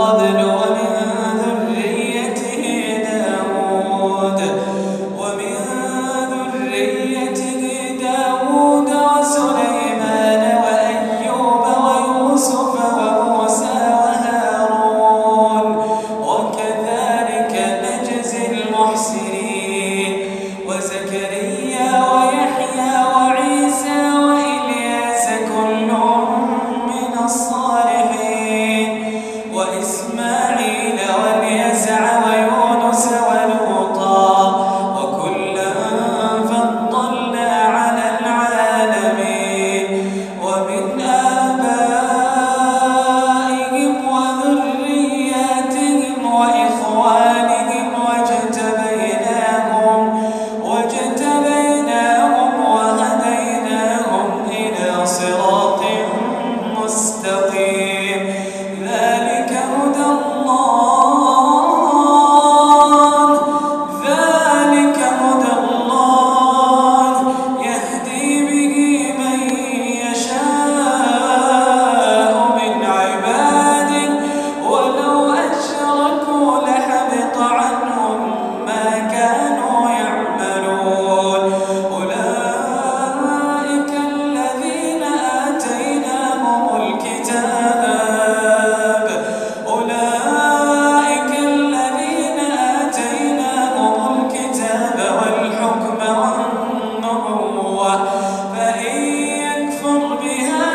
قبل بها